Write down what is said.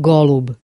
golub.